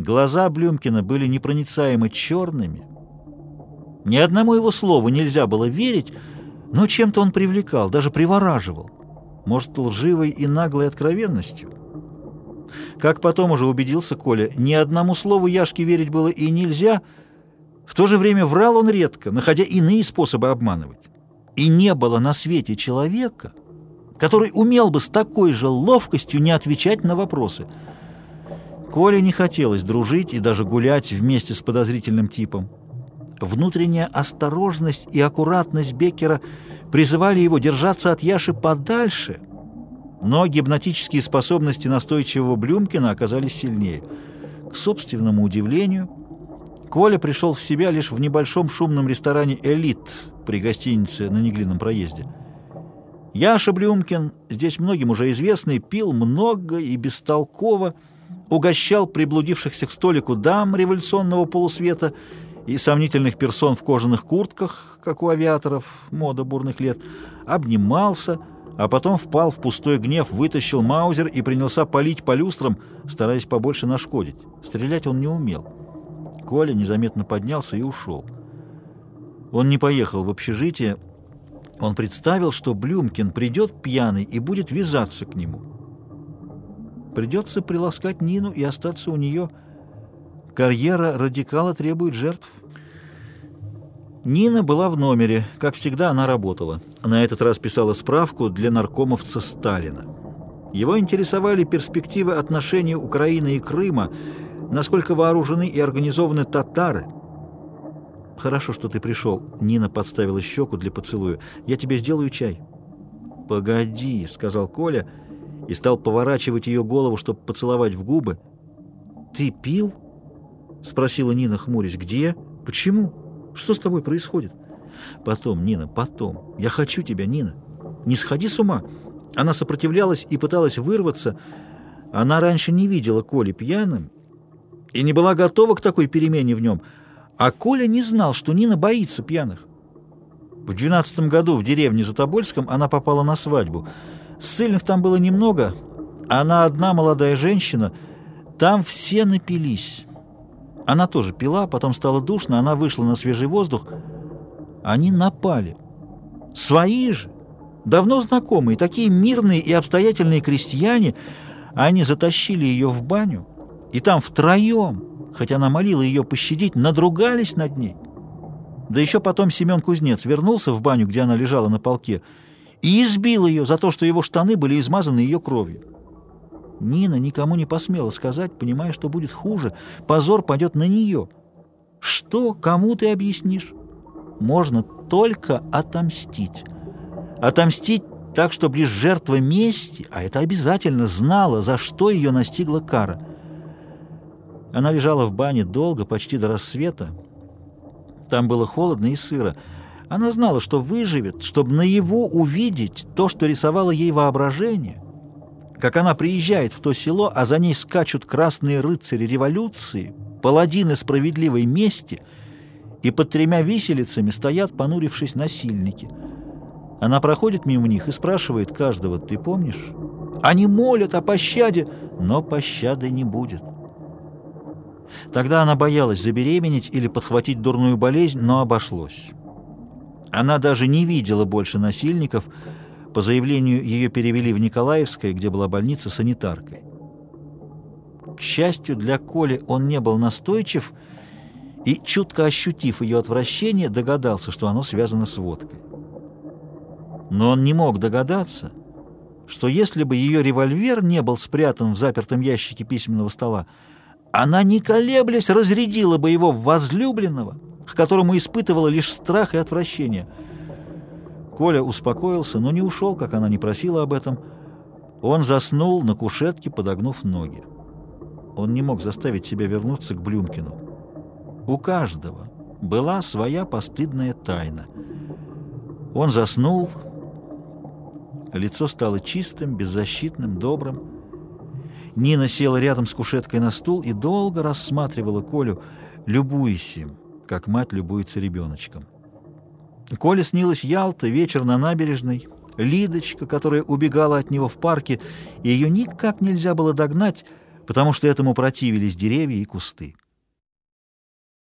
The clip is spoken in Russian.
Глаза Блюмкина были непроницаемо черными. Ни одному его слову нельзя было верить, но чем-то он привлекал, даже привораживал. Может, лживой и наглой откровенностью? Как потом уже убедился Коля, ни одному слову Яшке верить было и нельзя, в то же время врал он редко, находя иные способы обманывать. И не было на свете человека, который умел бы с такой же ловкостью не отвечать на вопросы – Коле не хотелось дружить и даже гулять вместе с подозрительным типом. Внутренняя осторожность и аккуратность Беккера призывали его держаться от Яши подальше, но гипнотические способности настойчивого Блюмкина оказались сильнее. К собственному удивлению, Коля пришел в себя лишь в небольшом шумном ресторане «Элит» при гостинице на Неглинном проезде. Яша Блюмкин, здесь многим уже известный, пил много и бестолково, угощал приблудившихся к столику дам революционного полусвета и сомнительных персон в кожаных куртках, как у авиаторов, мода бурных лет, обнимался, а потом впал в пустой гнев, вытащил маузер и принялся палить по люстрам, стараясь побольше нашкодить. Стрелять он не умел. Коля незаметно поднялся и ушел. Он не поехал в общежитие. Он представил, что Блюмкин придет пьяный и будет вязаться к нему. Придется приласкать Нину и остаться у нее. Карьера радикала требует жертв. Нина была в номере. Как всегда, она работала. На этот раз писала справку для наркомовца Сталина. Его интересовали перспективы отношений Украины и Крыма, насколько вооружены и организованы татары. «Хорошо, что ты пришел». Нина подставила щеку для поцелуя. «Я тебе сделаю чай». «Погоди», — сказал Коля, — и стал поворачивать ее голову, чтобы поцеловать в губы. «Ты пил?» — спросила Нина, хмурясь. «Где? Почему? Что с тобой происходит?» «Потом, Нина, потом. Я хочу тебя, Нина. Не сходи с ума». Она сопротивлялась и пыталась вырваться. Она раньше не видела Коли пьяным и не была готова к такой перемене в нем. А Коля не знал, что Нина боится пьяных. В двенадцатом году в деревне за Тобольском она попала на свадьбу — Ссыльных там было немного, она одна молодая женщина. Там все напились. Она тоже пила, потом стало душно, она вышла на свежий воздух. Они напали. Свои же, давно знакомые, такие мирные и обстоятельные крестьяне, они затащили ее в баню, и там втроем, хотя она молила ее пощадить, надругались над ней. Да еще потом Семен Кузнец вернулся в баню, где она лежала на полке, и избил ее за то, что его штаны были измазаны ее кровью. Нина никому не посмела сказать, понимая, что будет хуже, позор пойдет на нее. Что, кому ты объяснишь? Можно только отомстить. Отомстить так, чтобы лишь жертва мести, а это обязательно, знала, за что ее настигла кара. Она лежала в бане долго, почти до рассвета. Там было холодно и сыро. Она знала, что выживет, чтобы на его увидеть то, что рисовало ей воображение. Как она приезжает в то село, а за ней скачут красные рыцари революции, паладины справедливой мести, и под тремя виселицами стоят, понурившись, насильники. Она проходит мимо них и спрашивает каждого, «Ты помнишь?» Они молят о пощаде, но пощады не будет. Тогда она боялась забеременеть или подхватить дурную болезнь, но обошлось. Она даже не видела больше насильников. По заявлению ее перевели в Николаевское, где была больница санитаркой. К счастью для Коли он не был настойчив и, чутко ощутив ее отвращение, догадался, что оно связано с водкой. Но он не мог догадаться, что если бы ее револьвер не был спрятан в запертом ящике письменного стола, она, не колеблясь, разрядила бы его в возлюбленного — к которому испытывала лишь страх и отвращение. Коля успокоился, но не ушел, как она не просила об этом. Он заснул на кушетке, подогнув ноги. Он не мог заставить себя вернуться к Блюмкину. У каждого была своя постыдная тайна. Он заснул, лицо стало чистым, беззащитным, добрым. Нина села рядом с кушеткой на стул и долго рассматривала Колю, любуясь им как мать любуется ребеночком. Коле снилась Ялта, вечер на набережной, Лидочка, которая убегала от него в парке, и ее никак нельзя было догнать, потому что этому противились деревья и кусты.